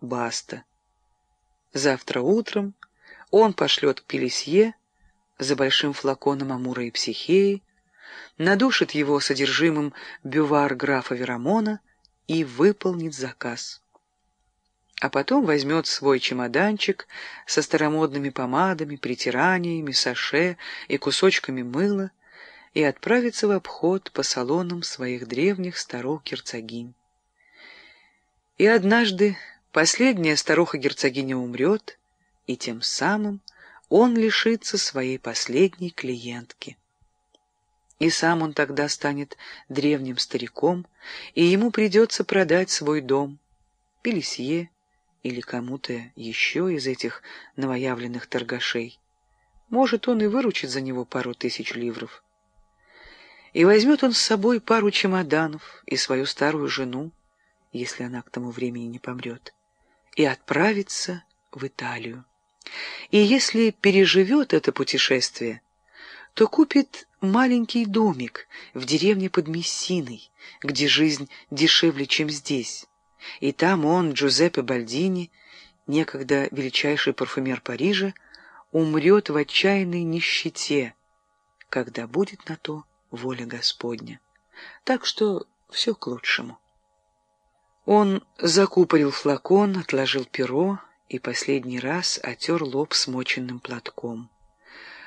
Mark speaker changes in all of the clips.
Speaker 1: баста. Завтра утром он пошлет к Пелесье за большим флаконом Амура и Психеи, надушит его содержимым бювар графа Верамона и выполнит заказ. А потом возьмет свой чемоданчик со старомодными помадами, притираниями, саше и кусочками мыла и отправится в обход по салонам своих древних старух-герцогинь. И однажды последняя старуха-герцогиня умрет, и тем самым он лишится своей последней клиентки. И сам он тогда станет древним стариком, и ему придется продать свой дом, Пелесье или кому-то еще из этих новоявленных торгашей. Может, он и выручит за него пару тысяч ливров. И возьмет он с собой пару чемоданов и свою старую жену, если она к тому времени не помрет, и отправится в Италию. И если переживет это путешествие, то купит маленький домик в деревне под Мессиной, где жизнь дешевле, чем здесь. И там он, Джузеппе Бальдини, некогда величайший парфюмер Парижа, умрет в отчаянной нищете, когда будет на то воля Господня. Так что все к лучшему. Он закупорил флакон, отложил перо и последний раз отер лоб смоченным платком.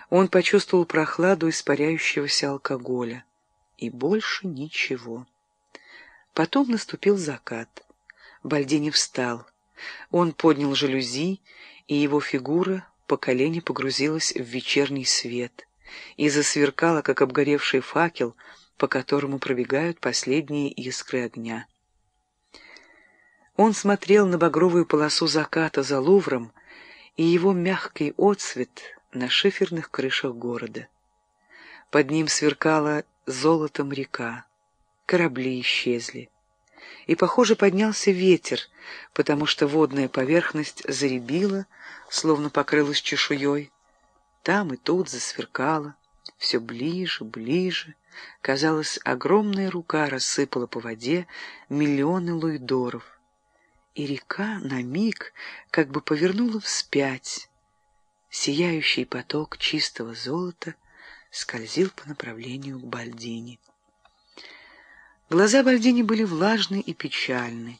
Speaker 1: Он почувствовал прохладу испаряющегося алкоголя. И больше ничего. Потом наступил закат. Бальдини встал. Он поднял жалюзи, и его фигура по колени погрузилась в вечерний свет и засверкала, как обгоревший факел, по которому пробегают последние искры огня. Он смотрел на багровую полосу заката за Лувром и его мягкий отсвет на шиферных крышах города. Под ним сверкала золотом река, корабли исчезли. И, похоже, поднялся ветер, потому что водная поверхность заребила, словно покрылась чешуей. Там и тут засверкала, все ближе, ближе. Казалось, огромная рука рассыпала по воде миллионы луидоров и река на миг как бы повернула вспять. Сияющий поток чистого золота скользил по направлению к Бальдине. Глаза Бальдини были влажны и печальны.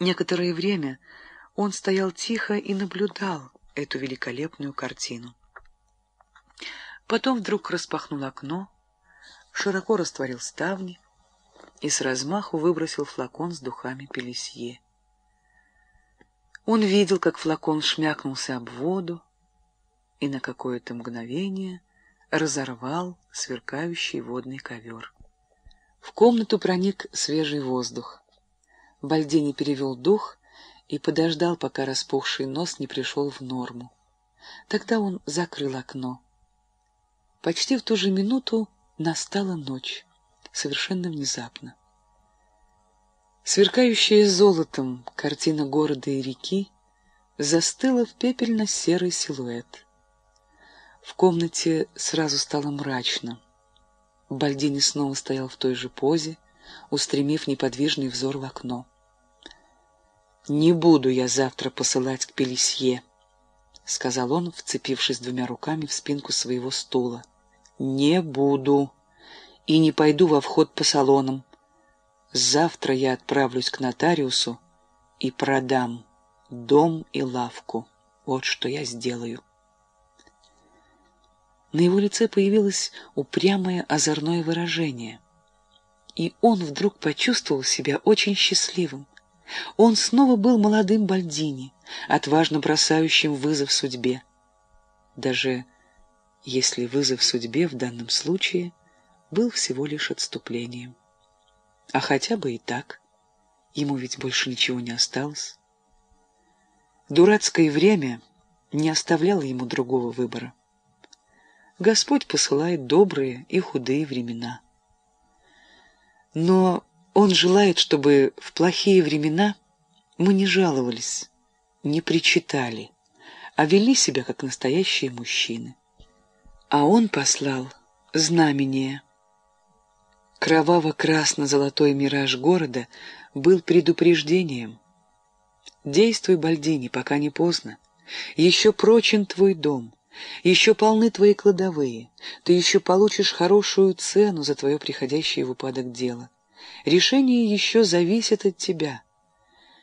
Speaker 1: Некоторое время он стоял тихо и наблюдал эту великолепную картину. Потом вдруг распахнул окно, широко растворил ставни, и с размаху выбросил флакон с духами Пелесье. Он видел, как флакон шмякнулся об воду и на какое-то мгновение разорвал сверкающий водный ковер. В комнату проник свежий воздух. Бальдини перевел дух и подождал, пока распухший нос не пришел в норму. Тогда он закрыл окно. Почти в ту же минуту настала ночь совершенно внезапно. Сверкающая золотом картина города и реки застыла в пепельно-серый силуэт. В комнате сразу стало мрачно. Бальдини снова стоял в той же позе, устремив неподвижный взор в окно. «Не буду я завтра посылать к Пелесье», — сказал он, вцепившись двумя руками в спинку своего стула. «Не буду» и не пойду во вход по салонам. Завтра я отправлюсь к нотариусу и продам дом и лавку. Вот что я сделаю. На его лице появилось упрямое озорное выражение. И он вдруг почувствовал себя очень счастливым. Он снова был молодым Бальдини, отважно бросающим вызов судьбе. Даже если вызов судьбе в данном случае был всего лишь отступлением. А хотя бы и так, ему ведь больше ничего не осталось. Дурацкое время не оставляло ему другого выбора. Господь посылает добрые и худые времена. Но Он желает, чтобы в плохие времена мы не жаловались, не причитали, а вели себя как настоящие мужчины. А Он послал знамение — Кроваво-красно-золотой мираж города был предупреждением. Действуй, Бальдини, пока не поздно. Еще прочен твой дом, еще полны твои кладовые, ты еще получишь хорошую цену за твое приходящее в упадок дело. Решение еще зависит от тебя.